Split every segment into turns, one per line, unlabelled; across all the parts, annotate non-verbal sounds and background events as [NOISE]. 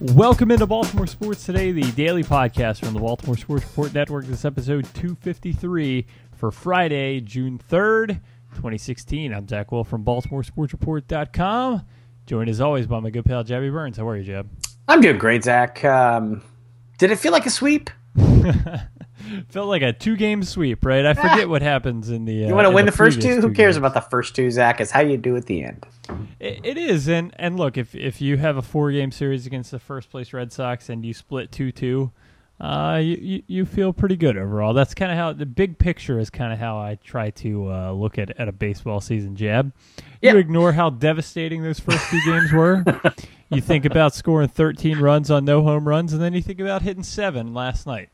Welcome into Baltimore Sports Today, the daily podcast from the Baltimore Sports Report Network. This is episode 253 for Friday, June 3rd, 2016. I'm Zach Wolf from BaltimoreSportsReport.com. Joined as always by my good pal Jabby Burns. How are you, Jab?
I'm doing great, Zach. Um, did it feel like a sweep? [LAUGHS]
Felt like a two-game sweep, right? I forget what happens in the. Uh,
You want to win the, first
previous
two? Who cares
games.
about the first two, Zach? Is how you do at the end.
It, it is, and and look, if if you have a four-game series against the first-place Red Sox and you split two-two, uh, you, you you feel pretty good overall. That's kind of how the big picture is kind of how I try to uh, look at at a baseball season. Jab,
Yeah.
you ignore how devastating those first two games were. [LAUGHS] You think about scoring 13 runs on no home runs, and then you think about hitting seven last night.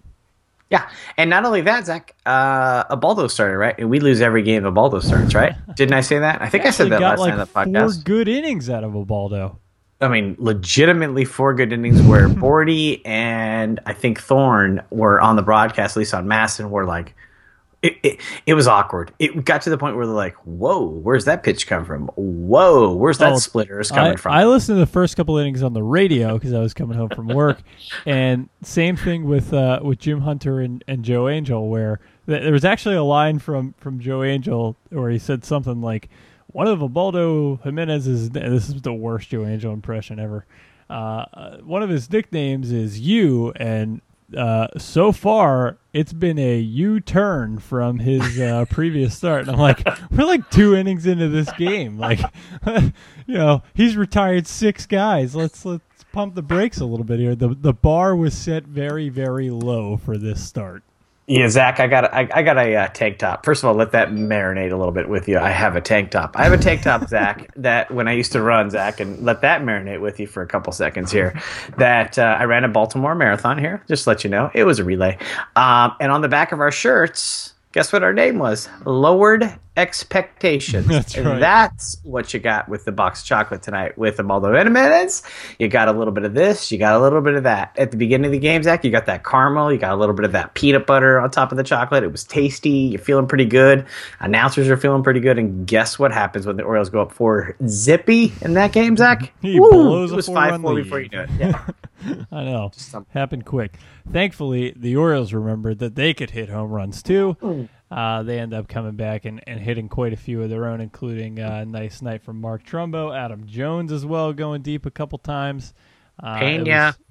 Yeah, and not only that, Zach. Uh, Ubaldo started right, and we lose every game Ubaldo starts, right? [LAUGHS] Didn't I say that? I think I said that last
like
night on the
four good innings out of Ubaldo.
I mean, legitimately four good innings where [LAUGHS] Bordy and I think Thorne were on the broadcast, at least on MASN, were like, it, it, it was awkward. It got to the point where they're like, whoa, where's that pitch come from? Whoa, where's that
Oh,
splitter is coming
I,
from?
I listened to the first couple innings on the radio because I was coming home from work, [LAUGHS] and same thing with uh, with Jim Hunter and, and Joe Angel, where th- there was actually a line from from Joe Angel where he said something like, "One of Ubaldo Jimenez's this is the worst Joe Angel impression ever. Uh, uh, one of his nicknames is you, and uh, so far it's been a U turn from his uh, [LAUGHS] previous start. And I'm like, we're like two innings into this game. Like, [LAUGHS] you know, he's retired six guys. Let's let's pump the brakes a little bit here. The the bar was set very very low for this start.
Yeah, Zach, I got a, I, I got a uh, tank top. First of all, let that marinate a little bit with you. I have a tank top. I have a tank top, Zach, [LAUGHS] that when I used to run, Zach, and let that marinate with you for a couple seconds here. That uh, I ran a Baltimore marathon here. Just to let you know, it was a relay. Um, and on the back of our shirts, guess what our name was? Lowered expectations.
That's
And. That's what you got with the box of chocolate tonight with the Maldo Jimenez. You got a little bit of this, you got a little bit of that. At the beginning of the game, Zach, you got that caramel, you got a little bit of that peanut butter on top of the chocolate. It was tasty. You're feeling pretty good. Announcers are feeling pretty good. And guess what happens when the Orioles go up four zippy in that game, Zach?
He
Woo!
blows
it
a
was
four-run
five four
lead.
before you knew it. Yeah. [LAUGHS]
I know. Happened quick. Thankfully, the Orioles remembered that they could hit home runs too. Hmm. Uh, they end up coming back and, and hitting quite a few of their own, including uh, a nice night from Mark Trumbo, Adam Jones as well, going deep a couple times. Uh,
Pena.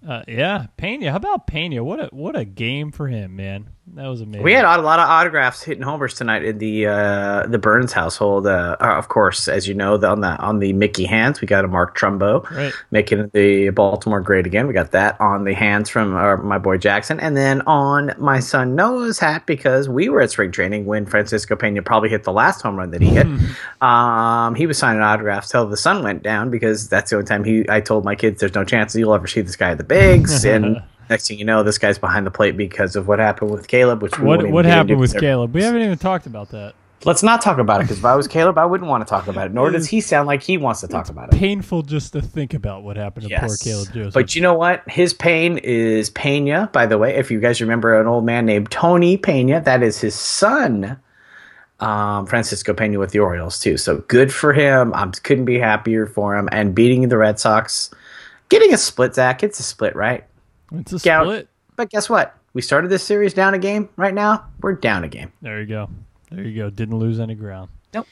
was- uh, yeah, Pena. How about Pena? What a what a game for him, man. That was amazing.
We had a lot of autographs hitting homers tonight in the uh, the Burns household. Uh, uh, of course, as you know, the, on the on the Mickey hands, we got a Mark Trumbo
Right.
making the Baltimore great again. We got that on the hands from uh, my boy Jackson, and then on my son Noah's hat because we were at spring training when Francisco Pena probably hit the last home run that he hit. [LAUGHS] um, he was signing autographs till the sun went down because that's the only time he. I told my kids, "There's no chance you'll ever see this guy at the bigs," [LAUGHS] and. Next thing you know, this guy's behind the plate because of what happened with Caleb, which
what what happened with Caleb? We haven't even talked about that.
Let's not talk about it because if I was Caleb, I wouldn't want to talk about it. Nor does he sound like he wants to talk about it.
Painful just to think about what happened to poor Caleb Joseph.
But you know what? His pain is Pena, by the way. If you guys remember an old man named Tony Pena, that is his son, um, Francisco Pena with the Orioles, too. So good for him. I couldn't be happier for him. And beating the Red Sox, getting a split, Zach. It's a split, right?
It's a
Gout.
split.
But guess what? We started this series down a game. Right now, we're down a game.
There you go. There you go. Didn't lose any ground.
Nope.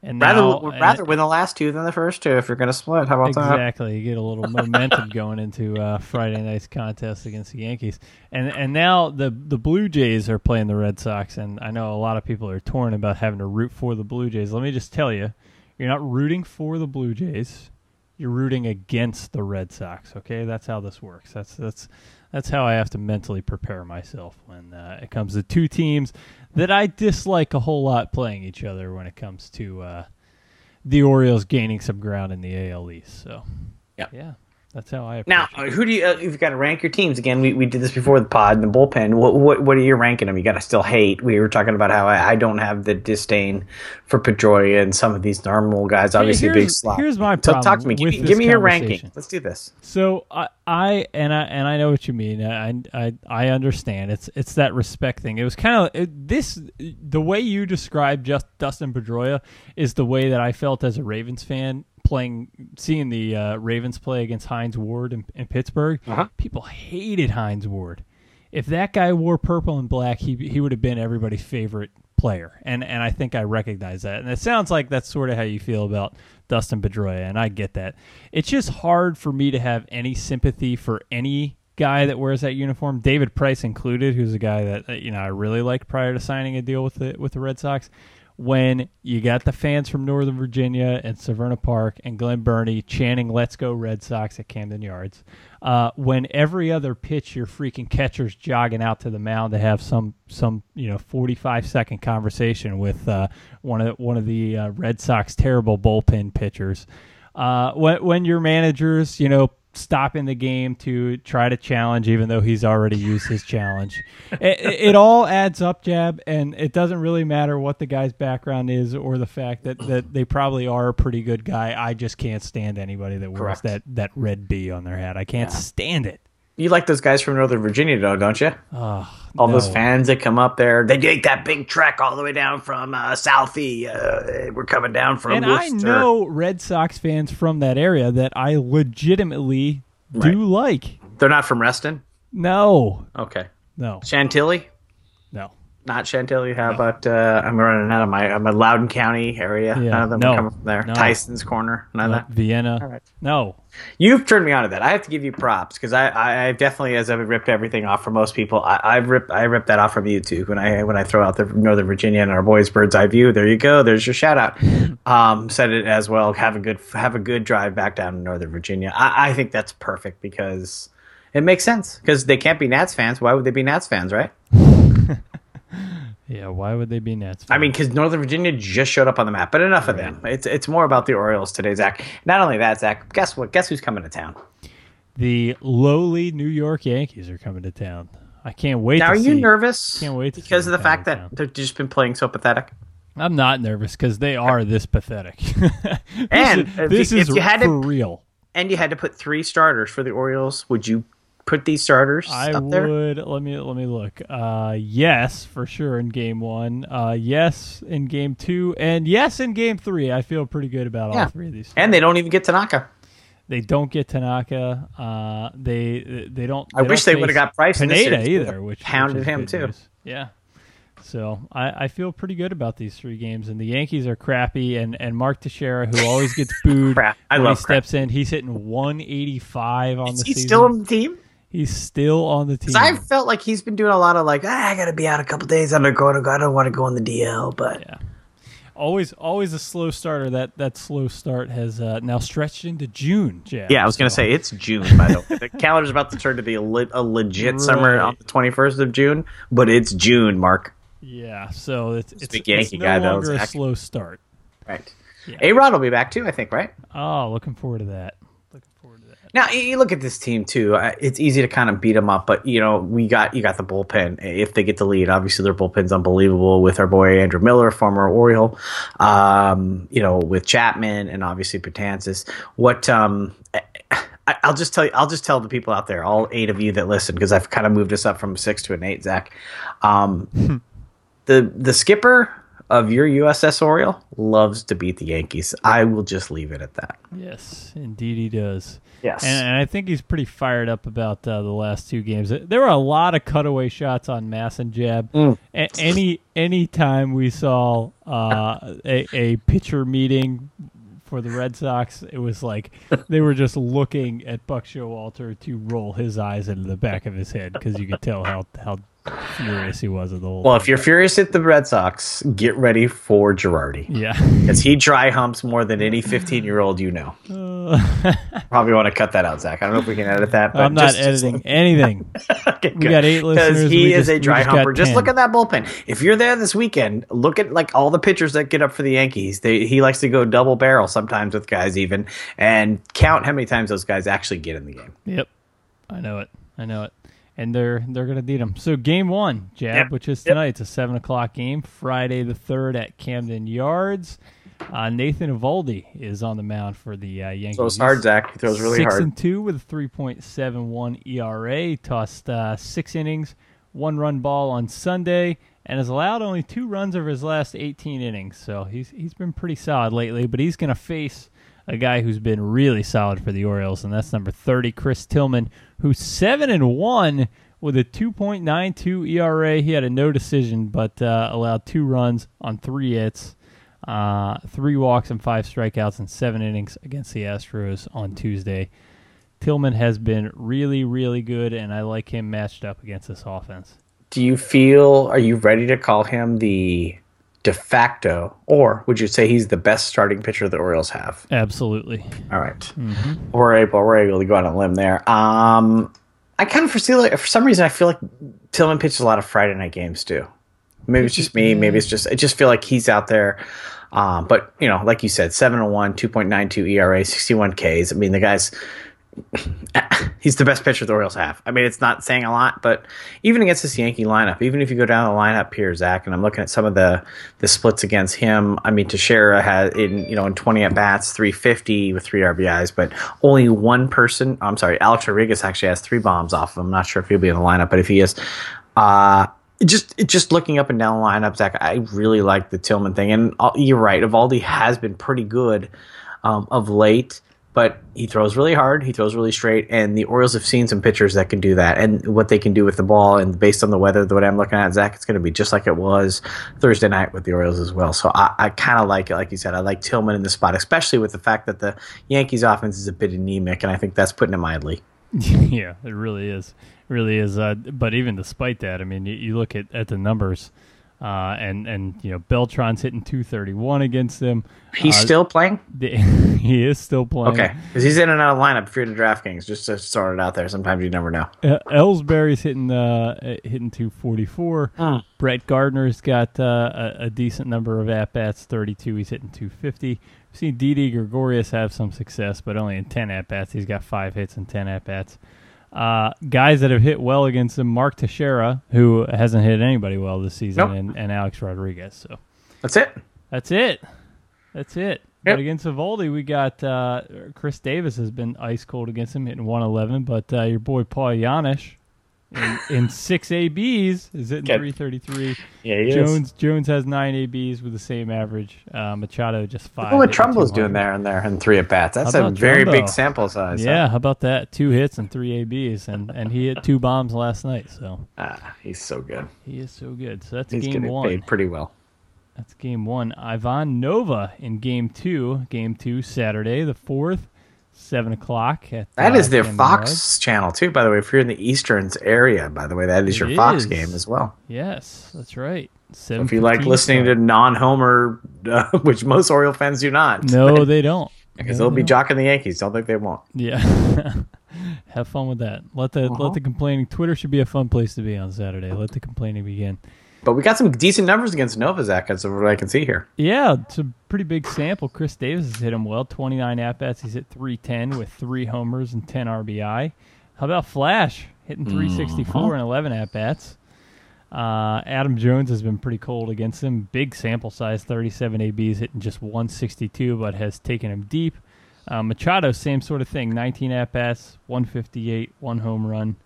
And
Rather,
now,
rather win the last two than the first two if you're going to split. How about that?
Exactly. You get a little momentum [LAUGHS] going into uh, Friday night's contest against the Yankees, and and now the the Blue Jays are playing the Red Sox, and I know a lot of people are torn about having to root for the Blue Jays. Let me just tell you, you're not rooting for the Blue Jays. You're rooting against the Red Sox. Okay, that's how this works. That's that's that's how I have to mentally prepare myself when uh, it comes to two teams that I dislike a whole lot playing each other. When it comes to uh, the Orioles gaining some ground in the AL East. So,
Yeah.
yeah, that's how I
Now,
it.
who do you? Uh, you've got to rank your teams again. We, we did this before the pod, and the bullpen. What what what are you ranking them? You got to still hate. We were talking about how I, I don't have the disdain for Pedroia and some of these normal guys. Obviously,
here's-
big slot.
here's my
So talk to me. Give me, give me your ranking. Let's do this.
So I, I and I and I know what you mean. I I I understand. It's it's that respect thing. It was kind of this the way you described just Dustin Pedroia is the way that I felt as a Ravens fan playing, seeing the uh, Ravens play against Hines Ward in, in Pittsburgh.
Uh-huh.
People hated Hines Ward. If that guy wore purple and black, he he would have been everybody's favorite player, and and I think I recognize that. And it sounds like that's sort of how you feel about Dustin Pedroia, and I get that. It's just hard for me to have any sympathy for any guy that wears that uniform, David Price included, who's a guy that you know I really liked prior to signing a deal with the with the Red Sox when you got the fans from Northern Virginia and Severna Park and Glen Burnie chanting "Let's go Red Sox" at Camden Yards, uh, when every other pitch your freaking catcher's jogging out to the mound to have some some you know 45 second conversation with uh, one of one of the uh, Red Sox terrible bullpen pitchers. Uh, when when your managers you know stopping the game to try to challenge, even though he's already used his challenge. it, it, all adds up, Jab, and it doesn't really matter what the guy's background is or the fact that, that they probably are a pretty good guy. I just can't stand anybody that wears
Correct.
that, that red B on their hat. I can't
Yeah.
stand it.
You like those guys from Northern Virginia, though, don't you?
Oh,
All those fans that come up there, they take that big trek all the way down from uh, Southie. Uh, we're coming down from
And I know Red Sox fans from that area that I legitimately do like.
they're not from Reston.
No,
Okay,
no,
Chantilly,
no.
Not Chantilly. How about uh, I'm running out of my I'm a Loudoun County area.
Yeah,
None of them
no,
are coming from there.
no.
Tyson's Corner. None of that.
Vienna.
All right.
No.
You've turned me on to that. I have to give you props because I, I, I definitely, as I've ripped everything off from most people, I, I've ripped I ripped that off from you too. When I when I throw out the Northern Virginia and our boys bird's eye view, there you go. There's your shout out. [LAUGHS] Um, said it as well. Have a good have a good drive back down to Northern Virginia. I, I think that's perfect because it makes sense because they can't be Nats fans. Why would they be Nats fans, right? [LAUGHS]
Yeah, why would they be Nats?
I mean, because Northern Virginia just showed up on the map. But enough of them. It's it's more about the Orioles today, Zach. Not only that, Zach. Guess what? Guess who's coming to town?
the lowly New York Yankees are coming to town. I can't wait.
Now,
to
are you nervous?
Can't wait to
because
see
of the fact that they've just been playing so pathetic.
I'm not nervous because they are this pathetic. [LAUGHS] This
And
is- uh,
if
this
you-
is
if you had to-
for real.
And you had to put three starters for the Orioles. Would you put these starters
I
up there?
would let me let me look. Uh, yes, for sure in game one. Uh, yes in game two, and yes in game three. I feel pretty good about
Yeah.
all three of these.
And they don't even get Tanaka.
They don't get Tanaka. Uh, they they don't.
I wish
don't
they would've got Price
Pineda either, which
Pounded
which
him, too.
news. Yeah. So I, I feel pretty good about these three games, and the Yankees are crappy. And, and Mark Teixeira, who always gets [LAUGHS] booed
Crap. I
when he steps in, he's hitting 185 on
Is
the
he
season.
still on the team?
He's still on the team.
I've felt like he's been doing a lot of like, ah, I got to be out a couple days. I'm going to. I don't want to go on the DL, but
Yeah. Always, always a slow starter. That that slow start has uh, now stretched into June. Jack.
yeah, I was going to say it's June. By the way, [LAUGHS] the calendar's about to turn to be a, le- a legit summer on the 21st of June, but it's June, Mark.
Yeah, so it's it's,
big
it's
Yankee
no
guy, though,
longer a slow start.
Right.
Yeah.
A Rod will be back too, I think. Right.
Oh, looking forward to that. Looking forward to that.
Now you look at this team too. It's easy to kind of beat them up, but you know we got you got the bullpen. If they get the lead, obviously their bullpen's unbelievable with our boy Andrew Miller, former Oriole. Um, you know with Chapman and obviously Betances. What um, I, I'll just tell you, I'll just tell the people out there, all eight of you that listen, because I've kind of moved us up from a six to an eight. Zach, um, the the skipper of your USS Oriole loves to beat the Yankees. I will just leave it at that.
Yes, indeed he does.
Yes.
And, and I think he's pretty fired up about uh, the last two games. There were a lot of cutaway shots on MASN Jeb.
Mm.
A- any any time we saw uh, a, a pitcher meeting for the Red Sox, it was like they were just looking at Buck Showalter to roll his eyes into the back of his head because you could tell how how furious he was at the whole.
Well, if you're furious at the Red Sox, get ready for Girardi.
yeah. [LAUGHS]
Because he dry humps more than any 15 year old you know. Uh, [LAUGHS] Probably want to cut that out, Zach. I don't know if we can edit that. But
I'm not
just- just-
editing anything. [LAUGHS]
Okay,
We got eight listeners,
Because he is
just-
a dry
just
humper. Just look at that bullpen. If you're there this weekend, look at like all the pitchers that get up for the Yankees. They, he likes to go double barrel sometimes with guys even, and count how many times those guys actually get in the game.
Yep, I know it. I know it. And they're they're gonna beat them. So game one, Jab,
Yep.
which is
Yep.
tonight. It's a seven o'clock game, Friday the third at Camden Yards. Uh, Nathan Eovaldi is on the mound for the uh, Yankees.
Throws hard, Zach. He throws really
six
hard.
and two with a three point seven one ERA. Tossed uh, six innings, one run ball on Sunday, and has allowed only two runs over his last eighteen innings. So he's he's been pretty solid lately. But he's going to face a guy who's been really solid for the Orioles, and that's number 30, Chris Tillman, who's 7 and 1 with a 2.92 ERA. He had a no decision, but uh, allowed two runs on three hits, uh, three walks, and five strikeouts in seven innings against the Astros on Tuesday. Tillman has been really, really good, and I like him matched up against this offense.
Do you feel, are you ready to call him the de facto, or would you say he's the best starting pitcher the Orioles have?
Absolutely.
All right. mm-hmm. We're able, we're able to go on a limb there. Um, I kind of foresee like for some reason I feel like Tillman pitches a lot of Friday night games too. Maybe it's just me. Maybe it's just I just feel like he's out there. Um, but you know, like you said, seven and one, two point nine two ERA, sixty one Ks. I mean, the guy's he's the best pitcher the Orioles have. I mean, it's not saying a lot, but even against this Yankee lineup, even if you go down the lineup here, Zach, and I'm looking at some of the the splits against him. I mean, Teixeira had in you know in 20 at bats, 350 with three RBIs, but only one person. I'm sorry, Alex Rodriguez actually has three bombs off of him. I'm not sure if he'll be in the lineup, but if he is, uh, just just looking up and down the lineup, Zach, I really like the Tillman thing, and uh, you're right. Eovaldi has been pretty good um, of late but he throws really hard. He throws really straight, and the Orioles have seen some pitchers that can do that, and what they can do with the ball. And based on the weather, what I'm looking at, Zach, it's going to be just like it was Thursday night with the Orioles as well. So I, I kind of like it, like you said. I like Tillman in the spot, especially with the fact that the Yankees' offense is a bit anemic, and I think that's putting it mildly. [LAUGHS]
yeah, it really is, it really is. Uh, but even despite that, I mean, you, you look at at the numbers. Uh, and and you know Beltran's hitting 231 against them.
He's uh, still playing. [LAUGHS]
he is still playing.
Okay, because he's in and out of lineup in DraftKings. Just to start it out there. Sometimes you never know.
Uh, Ellsbury's hitting uh, hitting 244. Mm. Brett Gardner's got uh, a, a, decent number of at bats, 32. He's hitting 250. We've seen Didi Gregorius have some success, but only in 10 at bats. He's got five hits and 10 at bats. Uh, guys that have hit well against him, Mark Teixeira, who hasn't hit anybody well this season, nope. and, and Alex Rodriguez. So
that's it.
That's it. That's it. Yep. But against Eovaldi, we got uh, Chris Davis has been ice cold against him, hitting 111. But uh, your boy Paul Janish in, in six ABs is hitting 333.
Yeah,
Jones
is.
Jones has nine ABs with the same average. Uh, Machado just five.
Look what Trumbo's doing there and there and three at bats. That's a very Trumbo? big sample size.
Yeah, huh? how about that? Two hits and three ABs, and and he hit two bombs last night. So
ah, he's so good.
He is so good. So that's
he's
game one.
Paid pretty well.
That's game one. Ivan Nova in game two. Game two Saturday the fourth seven o'clock. At,
that uh, is their Fox channel too. By the way, if you're in the Eastern area, by the way, that is it your Fox game as well.
Yes, that's right.
So if you like listening to non-Homer, uh, [LAUGHS] which most Oriole fans do not,
no, they don't,
because no, they'll they be don't. jocking the Yankees. Don't think they won't.
Yeah, [LAUGHS] have fun with that. Let the uh-huh. let the complaining. Twitter should be a fun place to be on Saturday. Let the complaining begin.
But we got some decent numbers against Nova, Zach, as of what I can see here.
Yeah, it's a pretty big sample. Chris Davis has hit him well. 29 at bats. He's hit 310 with three homers and 10 RBI. How about Flash hitting 364 mm-hmm. and 11 at bats? Uh, Adam Jones has been pretty cold against him. Big sample size, 37 ABs, hitting just 162, but has taken him deep. Uh, Machado, same sort of thing, 19 at bats, 158, one home run.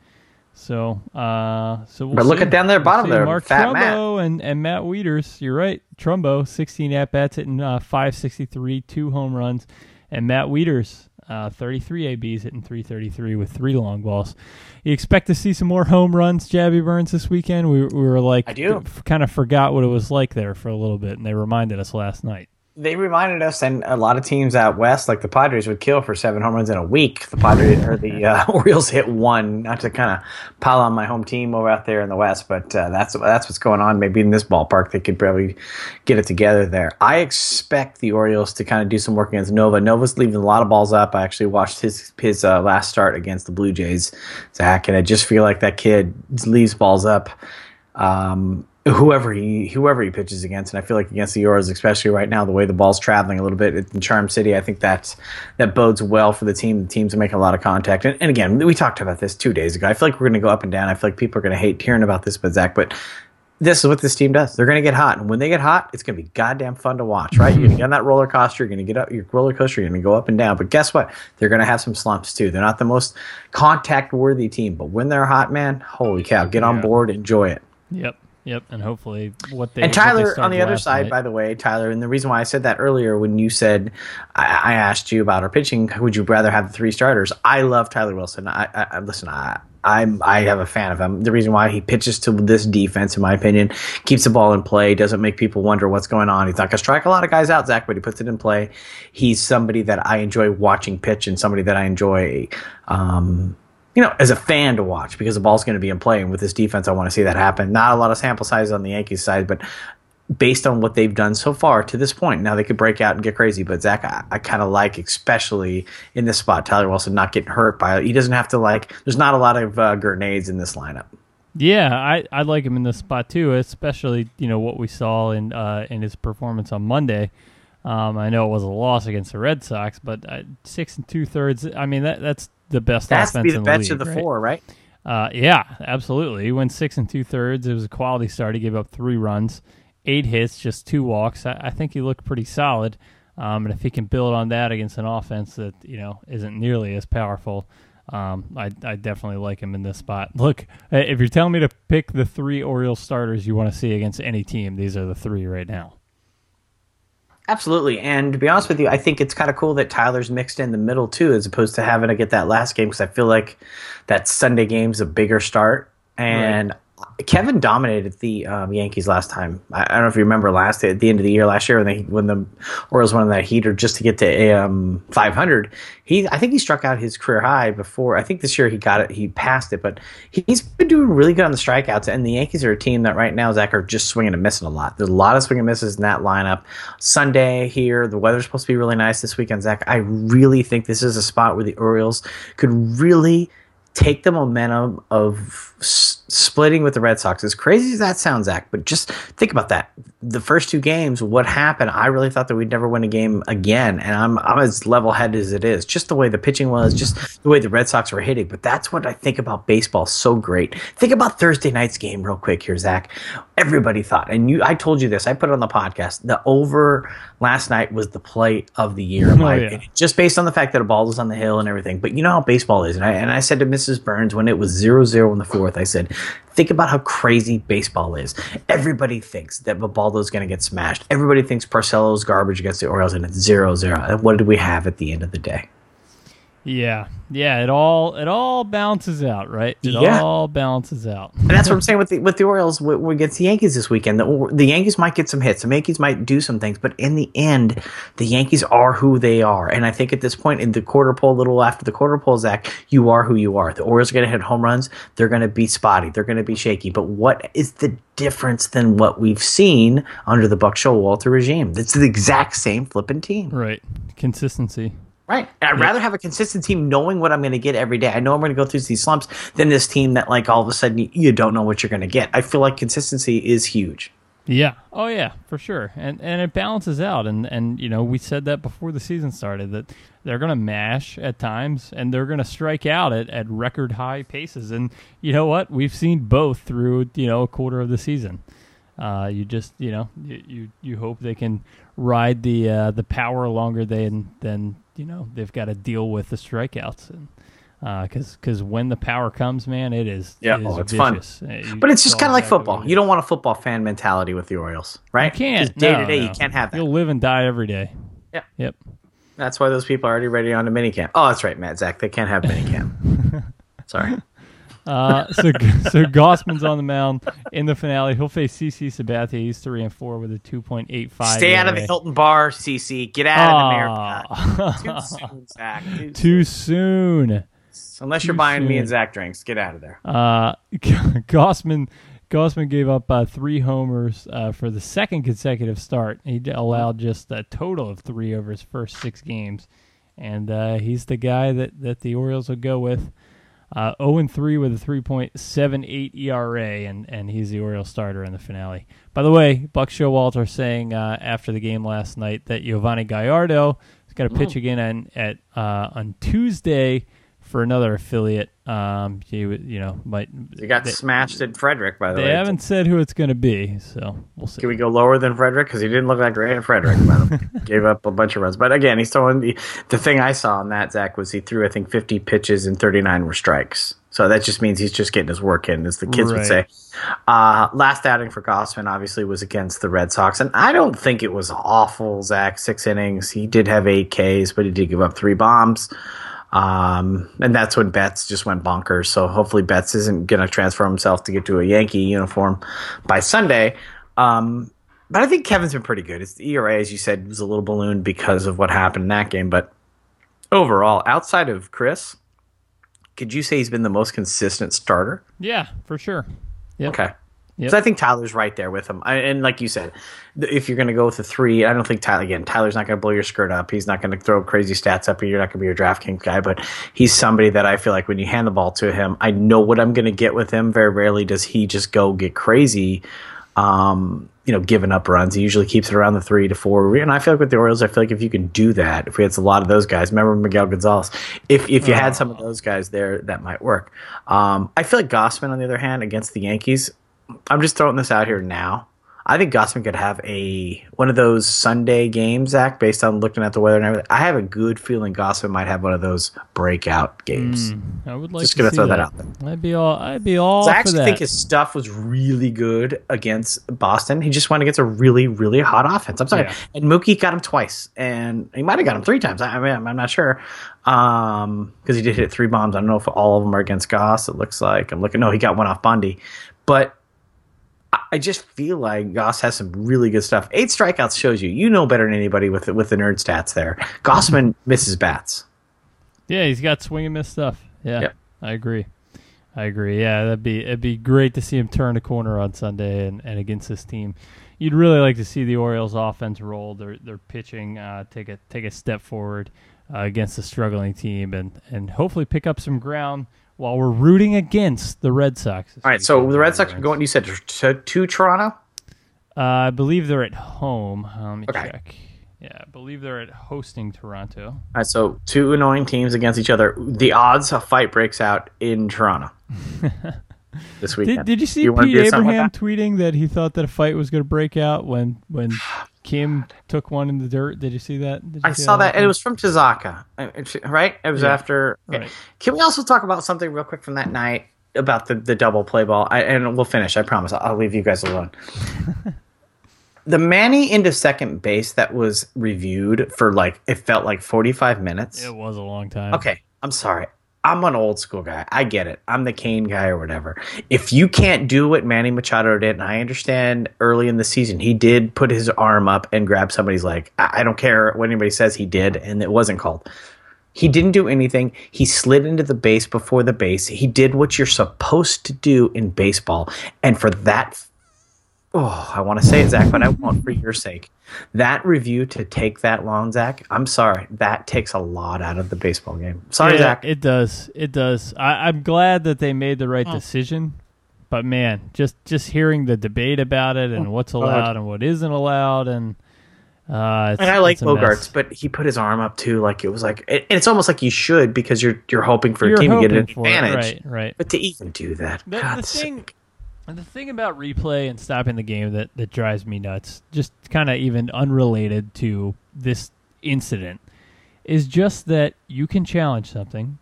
So, uh, so we'll
but look at down there, bottom we'll there,
Mark
Fat
Trumbo
Matt.
and and Matt Wieters. You're right, Trumbo, 16 at bats hitting uh, 563, two home runs, and Matt Wieters, uh, 33 ABs hitting 333 with three long balls. You expect to see some more home runs, Jabby Burns, this weekend? We, we were like,
I do.
kind of forgot what it was like there for a little bit, and they reminded us last night
they reminded us, and a lot of teams out west, like the Padres, would kill for seven home runs in a week. The Padres or the [LAUGHS] uh, [LAUGHS] Orioles hit one. Not to kind of pile on my home team over out there in the west, but uh, that's that's what's going on. Maybe in this ballpark, they could probably get it together there. I expect the Orioles to kind of do some work against Nova. Nova's leaving a lot of balls up. I actually watched his his uh, last start against the Blue Jays, Zach, and I just feel like that kid leaves balls up. Um, whoever he whoever he pitches against, and I feel like against the Orioles, especially right now, the way the ball's traveling a little bit in Charm City, I think that's that bodes well for the team. The teams making a lot of contact, and, and again, we talked about this two days ago. I feel like we're going to go up and down. I feel like people are going to hate hearing about this, but Zach, but this is what this team does. They're going to get hot, and when they get hot, it's going to be goddamn fun to watch. Right? You're going to get on that roller coaster. You're going to get up your roller coaster. You're going to go up and down. But guess what? They're going to have some slumps too. They're not the most contact worthy team, but when they're hot, man, holy cow, get on board, enjoy it.
Yep. Yep, and hopefully what they
and
what they
Tyler on the other side,
night-
by the way, Tyler, and the reason why I said that earlier when you said I, I asked you about our pitching, would you rather have the three starters? I love Tyler Wilson. I, I, I listen. I, I'm I have a fan of him. The reason why he pitches to this defense, in my opinion, keeps the ball in play, doesn't make people wonder what's going on. He's not gonna strike a lot of guys out, Zach, but he puts it in play. He's somebody that I enjoy watching pitch, and somebody that I enjoy. Um, you know, as a fan to watch because the ball's going to be in play. And with this defense, I want to see that happen. Not a lot of sample size on the Yankees side, but based on what they've done so far to this point, now they could break out and get crazy. But Zach, I, I kind of like, especially in this spot, Tyler Wilson not getting hurt by. it. He doesn't have to like. There's not a lot of uh, grenades in this lineup.
Yeah, I, I like him in this spot too, especially you know what we saw in uh, in his performance on Monday. Um, I know it was a loss against the Red Sox, but uh, six and two thirds. I mean that that's the best
That has to
offense
be the
in
best
league,
of the
right?
four, right?
Uh, yeah, absolutely. He went six and two thirds. It was a quality start. He gave up three runs, eight hits, just two walks. I, I think he looked pretty solid. Um, and if he can build on that against an offense that you know isn't nearly as powerful, um, I, I definitely like him in this spot. [LAUGHS] Look, uh, if you're telling me to pick the three Orioles starters you want to see against any team, these are the three right now.
Absolutely. And to be honest with you, I think it's kind of cool that Tyler's mixed in the middle too, as opposed to having to get that last game because I feel like that Sunday game's a bigger start. And Kevin dominated the um, Yankees last time. I, I don't know if you remember last at the end of the year last year when they when the Orioles won that heater just to get to um, 500. He I think he struck out his career high before. I think this year he got it. He passed it, but he's been doing really good on the strikeouts. And the Yankees are a team that right now Zach are just swinging and missing a lot. There's a lot of swing and misses in that lineup. Sunday here, the weather's supposed to be really nice this weekend. Zach, I really think this is a spot where the Orioles could really take the momentum of s- splitting with the Red Sox. As crazy as that sounds, Zach, but just think about that. The first two games, what happened? I really thought that we'd never win a game again, and I'm I'm as level headed as it is. Just the way the pitching was, just the way the Red Sox were hitting. But that's what I think about baseball so great. Think about Thursday night's game real quick here, Zach. Everybody thought, and you, I told you this. I put it on the podcast. The over last night was the play of the year, in my
Oh, yeah.
opinion just based on the fact that a ball was on the hill and everything. But you know how baseball is. And I, and I said to Mrs. Burns when it was 0 0 in the fourth, I said, think about how crazy baseball is. Everybody thinks that Ubaldo's going to get smashed. Everybody thinks Porcello's garbage against the Orioles and it's 0 0. And what did we have at the end of the day?
Yeah, yeah. It all it all balances out, right? It
Yeah.
all balances out.
And that's what I'm saying with the with the Orioles. We, we get the Yankees this weekend. The, the Yankees might get some hits. The Yankees might do some things, but in the end, the Yankees are who they are. And I think at this point in the quarter pole, a little after the quarter pole, Zach, you are who you are. The Orioles are going to hit home runs. They're going to be spotty. They're going to be shaky. But what is the difference than what we've seen under the Buck Showalter regime? It's the exact same flipping team.
Right, consistency.
Right. And I'd rather have a consistent team knowing what I'm going to get every day. I know I'm going to go through these slumps than this team that, like, all of a sudden you, you don't know what you're going to get. I feel like consistency is huge.
Yeah. Oh yeah, for sure. And and it balances out and and you know, we said that before the season started that they're going to mash at times and they're going to strike out at, at record high paces and you know what? We've seen both through, you know, a quarter of the season. Uh, you just, you know, you, you you hope they can ride the uh, the power longer than than, you know, they've got to deal with the strikeouts and because because when the power comes, man, it is
Yeah,
it is
oh, it's fun.
vicious. Uh, you
But it's just kind of like football. You don't want a football fan mentality with the Orioles, right?
You can't.
Day
No,
to day,
no.
you can't have that.
You'll live and die every day.
Yeah.
Yep.
That's why those people are already ready on to minicamp. Oh, that's right, Matt Zach. They can't have minicamp. [LAUGHS] Sorry.
Uh, so so Gausman's on the mound in the finale. He'll face CC Sabathia. He's three and four with a two point eight five.
Stay out of the Hilton Bar, CC. Get out of the Marriott. Too soon, Zach. [LAUGHS] Too
Too soon.
soon. Unless you're
too
buying me and Zach drinks, get out of there.
Uh, [LAUGHS] Gausman Gausman gave up uh, three homers uh, for the second consecutive start. He allowed just a total of three over his first six games, and uh, he's the guy that, that the Orioles will go with. Uh, 0 and 3 with a 3.78 ERA, and, and he's the Orioles starter in the finale. By the way, Buck Showalter saying uh, after the game last night that Giovanni Gallardo is going to pitch again on, at uh, on Tuesday for another affiliate. Um, he you know might
he got
they,
smashed at Frederick, by the
they
way.
They haven't said who it's going to be, so we'll see.
Can we go lower than Frederick? Because he didn't look that great at Frederick. [LAUGHS] Gave up a bunch of runs. But again, he's throwing the, the thing I saw on that, Zach, was he threw, I think, 50 pitches and 39 were strikes. So that just means he's just getting his work in, as the kids
Right.
would say. Uh, last outing for Gausman obviously was against the Red Sox, and I don't think it was awful. Zach, six innings. He did have eight Ks, but he did give up three bombs. Um, and that's when Betts just went bonkers. So hopefully Betts isn't going to transform himself to get to a Yankee uniform by Sunday. Um, but I think Kevin's been pretty good. His ERA, as you said, was a little ballooned because of what happened in that game. But overall, outside of Chris, could you say he's been the most consistent starter?
Yeah, for sure. Yep.
Okay.
Yep.
So I think Tyler's right there with him. I, and like you said, if you're going to go with the three, I don't think Tyler, again, Tyler's not going to blow your skirt up. He's not going to throw crazy stats up. You're not going to be your DraftKings guy, but he's somebody that I feel like when you hand the ball to him, I know what I'm going to get with him. Very rarely does he just go get crazy, um, you know, giving up runs. He usually keeps it around the three to four. And I feel like with the Orioles, I feel like if you can do that, if we had a lot of those guys, remember Miguel Gonzalez, if, if you had some of those guys there, that might work. Um, I feel like Gausman, on the other hand, against the Yankees, I'm just throwing this out here now. I think Gausman could have a one of those Sunday games, Zach, based on looking at the weather and everything. I have a good feeling Gausman might have one of those breakout games.
I would like
Just
to
gonna throw that out there.
I'd be all. I'd be all
I actually think his stuff was really good against Boston. He just went against a really, really hot offense. I'm sorry.
Yeah.
And Mookie got him twice, and he might have got him three times. I I mean, I'm, I'm not sure um, because he did hit three bombs. I don't know if all of them are against Goss. It looks like I'm looking. No, he got one off Bundy, but I- I just feel like Goss has some really good stuff. Eight strikeouts shows you you know better than anybody with the, with the nerd stats there. [LAUGHS] Gausman misses bats.
Yeah, he's got swing and miss stuff. Yeah,
Yep.
I agree. I agree. Yeah, that'd be it'd be great to see him turn a corner on Sunday and, and against this team. You'd really like to see the Orioles offense roll. Their their pitching uh, take a take a step forward uh, against a struggling team and and hopefully pick up some ground while we're rooting against the Red Sox.
All right, so the Red Sox are going. You said to, to Toronto.
Uh, I believe they're at home. Uh, let me
Okay.
check. Yeah, I believe they're at hosting Toronto.
All right, so two annoying teams against each other. The odds a fight breaks out in Toronto [LAUGHS] this weekend.
Did, did you see
wanna
Pete Abraham
that?
tweeting that he thought that a fight was going to break out when when [SIGHS] [SIGHS] Kim took one in the dirt? Did you see that? Did you
I
see
saw that, and it was from Tazawa, right? It was
Yeah,
after.
right.
Can we also talk about something real quick from that night about the, the double play ball? I, and we'll finish. I promise. I'll leave you guys alone. [LAUGHS] the Manny into second base that was reviewed for like it felt like forty five minutes.
It was a long time.
Okay, I'm sorry. I'm an old school guy. I get it. I'm the Kane guy or whatever. If you can't do what Manny Machado did, and I understand early in the season he did put his arm up and grab somebody's leg. I I don't care what anybody says he did, and it wasn't called. He didn't do anything. He slid into the base before the base. He did what you're supposed to do in baseball. And for that, oh, I want to say it, Zach, but I won't for your sake. That review to take that long, Zach, I'm sorry. That takes a lot out of the baseball game. Sorry,
Yeah,
Zach.
It does. It does. I, I'm glad that they made the right decision. But man, just just hearing the debate about it and what's allowed and what isn't allowed, and uh, it's,
and I like
it's a mess.
Bogaerts, but he put his arm up too. Like it was like, and it's almost like you should because you're you're hoping for
You're
a team to get an
hoping for it.
advantage.
Right, right.
But to even do that,
The,
God,
the thing, the thing about replay and stopping the game that, that drives me nuts, just kind of even unrelated to this incident, is just that you can challenge something,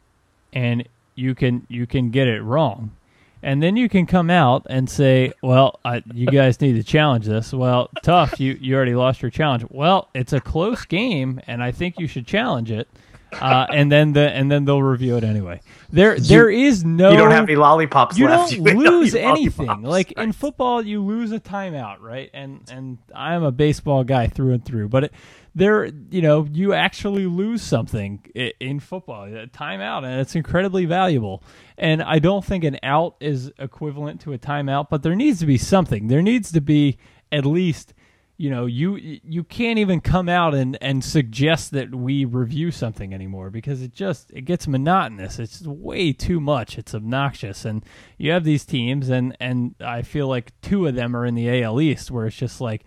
and you can you can get it wrong, and then you can come out and say, "Well, I, you [LAUGHS] guys need to challenge this." Well, tough. You you already lost your challenge. Well, it's a close game, and I think you should challenge it. Uh, and then the and then they'll review it anyway. There there is no
you don't have any lollipops
you
left.
don't [LAUGHS]
You don't
lose anything.
lollipops.
Like in football, you lose a timeout, right? And and I'm a baseball guy through and through, but it, there, you know, you actually lose something in football, a timeout, and it's incredibly valuable. And I don't think an out is equivalent to a timeout, but there needs to be something. There needs to be at least. You know, you you can't even come out and, and suggest that we review something anymore because it just it gets monotonous. It's way too much. It's obnoxious, and you have these teams, and and I feel like two of them are in the AL East, where it's just like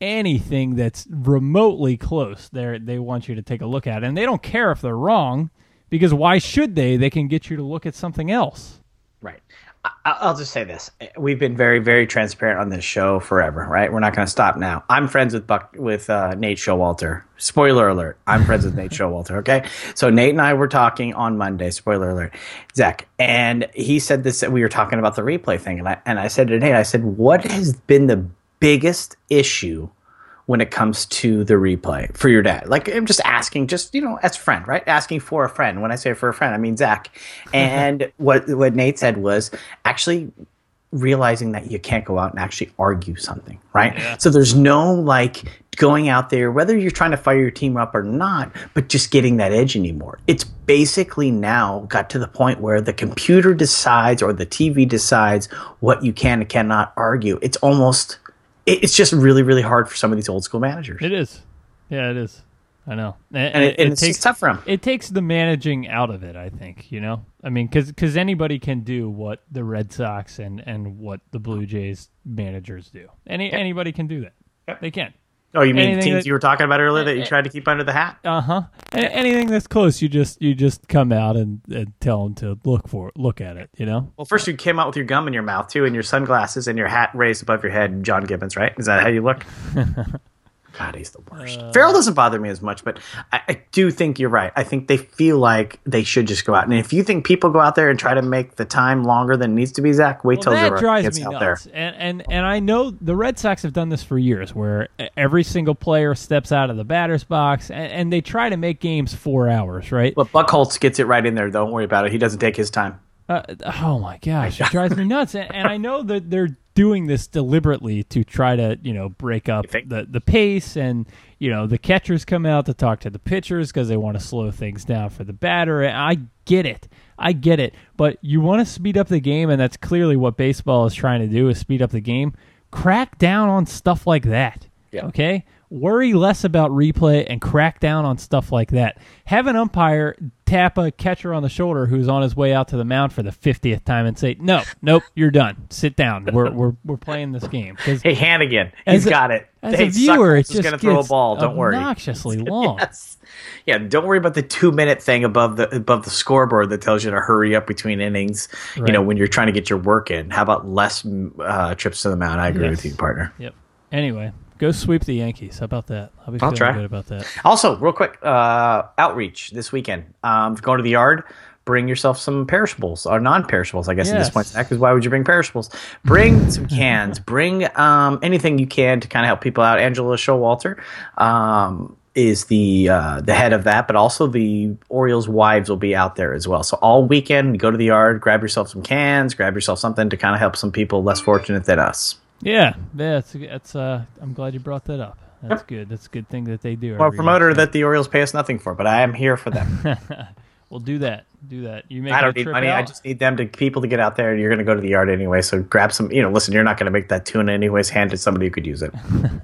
anything that's remotely close, they they want you to take a look at, and they don't care if they're wrong because why should they? They can get you to look at something else.
Right. I'll just say this: we've been very, very transparent on this show forever, right? We're not going to stop now. I'm friends with Buck with uh, Nate Showalter. Spoiler alert: I'm friends with Nate Showalter. Okay, so Nate and I were talking on Monday. Spoiler alert, Zach, and he said this. We were talking about the replay thing, and I and I said to Nate, I said, "What has been the biggest issue when it comes to the replay for your dad? Like, I'm just asking, just you know, as a friend, right? Asking for a friend. When I say for a friend, I mean Zach. [LAUGHS] And what what Nate said was actually realizing that you can't go out and actually argue something, right? Yeah. So there's no like going out there, whether you're trying to fire your team up or not, but just getting that edge anymore. It's basically now got to the point where the computer decides or the TV decides what you can and cannot argue. It's almost it's just really really hard for some of these old school managers.
It is, yeah, it is. I know,
and, and, it, and it it's takes, tough for them.
It takes the managing out of it. I think you know. I mean, because because anybody can do what the Red Sox and and what the Blue Jays managers do. Any anybody can do that. Yep. They can.
Oh, you mean teams that, you were talking about earlier that you tried to keep under the hat?
Uh huh. Anything that's close, you just you just come out and, and tell them to look for look at it. You know.
Well, first you came out with your gum in your mouth too, and your sunglasses and your hat raised above your head, John Gibbons, right? Is that how you look? [LAUGHS] God, he's the worst. Uh, Farrell doesn't bother me as much, but I, I, do think you're right. I think they feel like they should just go out. And if you think people go out there and try to make the time longer than it needs to be, Zach, wait well, till Zero gets out nuts.
there. And, and and I know the Red Sox have done this for years, where every single player steps out of the batter's box, and, and they try to make games four hours, right?
But Buchholz gets it right in there. Don't worry about it. He doesn't take his time.
Uh, oh my gosh, it drives me nuts. And, and I know that they're doing this deliberately to try to you know break up the the pace and you know the catchers come out to talk to the pitchers because they want to slow things down for the batter. And i get it. I get it. But you want to speed up the game and that's clearly what baseball is trying to do is speed up the game. Crack down on stuff like that yeah. okay worry less about replay and crack down on stuff like that. Have an umpire tap a catcher on the shoulder who's on his way out to the mound for the 50th time and say, "No, nope, you're done. Sit down. We're [LAUGHS] we're we're playing this game."
Hey, Hanigan, he's a, got it.
As hey, a viewer, it's just going to
throw a ball. Don't
worry. Obnoxiously [LAUGHS] long.
yes. Yeah, don't worry about the two minute thing above the above the scoreboard that tells you to hurry up between innings. Right. You know when you're trying to get your work in. How about less uh, trips to the mound? I agree yes. with you, partner.
Yep. Anyway, Go sweep the Yankees. How about that?
I'll be I'll try.
good about that.
Also, real quick, uh, outreach this weekend. Um, go to the yard. Bring yourself some perishables or non-perishables, I guess. Yes. At this point, because why would you bring perishables? Bring some cans. Bring um, anything you can to kind of help people out. Angela Showalter um, is the uh, the head of that, but also the Orioles wives will be out there as well. So all weekend, go to the yard, grab yourself some cans, grab yourself something to kind of help some people less fortunate than us.
Yeah, that's that's. Uh, I'm glad you brought that up. That's yep. good. That's a good thing that they do.
Well, promoter that the Orioles pay us nothing for, but I am here for them. [LAUGHS]
well, do that. Do that. You make.
I don't need money.
Out.
I just need them to people to get out there. You're going to go to the yard anyway, so grab some. You know, listen, you're not going to make that tuna anyways. Hand it to somebody who could use it.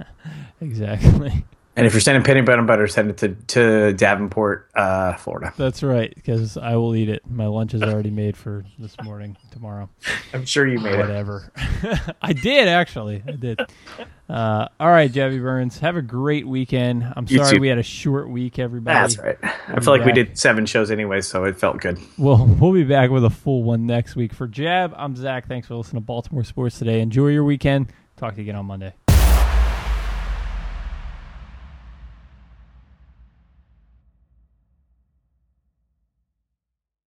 [LAUGHS]
exactly.
And if you're sending peanut butter and butter, send it to, to Davenport, uh, Florida.
That's right, because I will eat it. My lunch is already made for this morning, tomorrow.
I'm sure you made
Whatever. it. Whatever. [LAUGHS] I did, actually. I did. Uh, all right, Jabby Burns. Have a great weekend. I'm you sorry too. we had a short week, everybody.
That's right. I feel like we did seven shows anyway, so it felt good.
Well, [LAUGHS] we'll be back with a full one next week. For Jab, I'm Zach. Thanks for listening to Baltimore Sports today. Enjoy your weekend. Talk to you again on Monday.